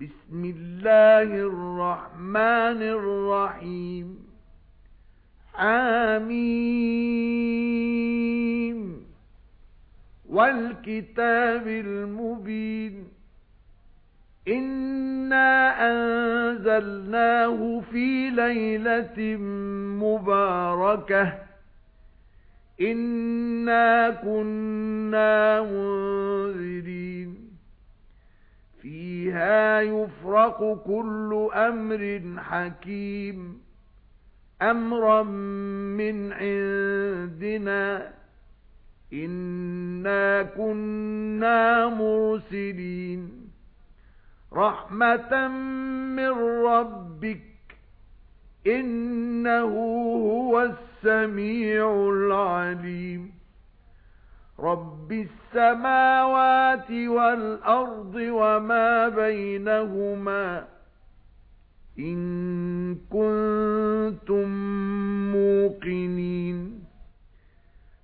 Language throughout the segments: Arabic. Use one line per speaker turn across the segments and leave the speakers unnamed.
بِسْمِ اللَّهِ الرَّحْمَنِ الرَّحِيمِ. حَمِيمٌ وَالْكِتَابِ الْمُبِينِ. إِنَّا أَنزَلْنَاهُ فِي لَيْلَةٍ مُبَارَكَةٍ. إِنَّا كُنَّا مُنذِرِينَ. يُفْرَقُ كُلُّ أَمْرٍ حَكِيمٍ. أَمْرًا مِنْ عِندِنَا إِنَّا كُنَّا مُرْسِلِينَ. رَحْمَةً مِنْ رَبِّكَ إِنَّهُ هُوَ السَّمِيعُ الْعَلِيمُ. رَبِّ السَّمَاوَاتِ وَالْأَرْضِ وَمَا بَيْنَهُمَا إِن كُنتُم مُّوقِنِينَ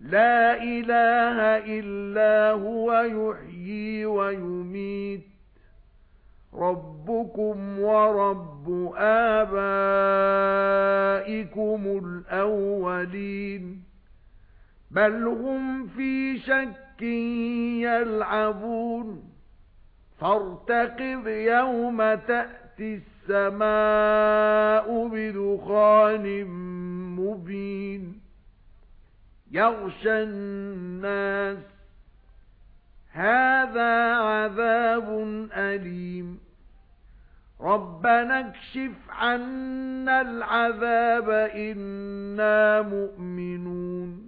لَا إِلَٰهَ إِلَّا هُوَ يُحْيِي وَيُمِيتُ رَبُّكُمْ وَرَبُّ آبَائِكُمُ الْأَوَّلِينَ بَلْ هُمْ فِي شَكٍّ يَلْعَبُونَ. فَارْتَقِبْ يَوْمَ تَأْتِي السَّمَاءُ بِدُخَانٍ مُبِينٍ. يَغْشَى النَّاسَ. هَذَا عَذَابٌ أَلِيمٌ. رَبَّنَا اكْشِفْ عَنَّا الْعَذَابَ إِنَّا مُؤْمِنُونَ.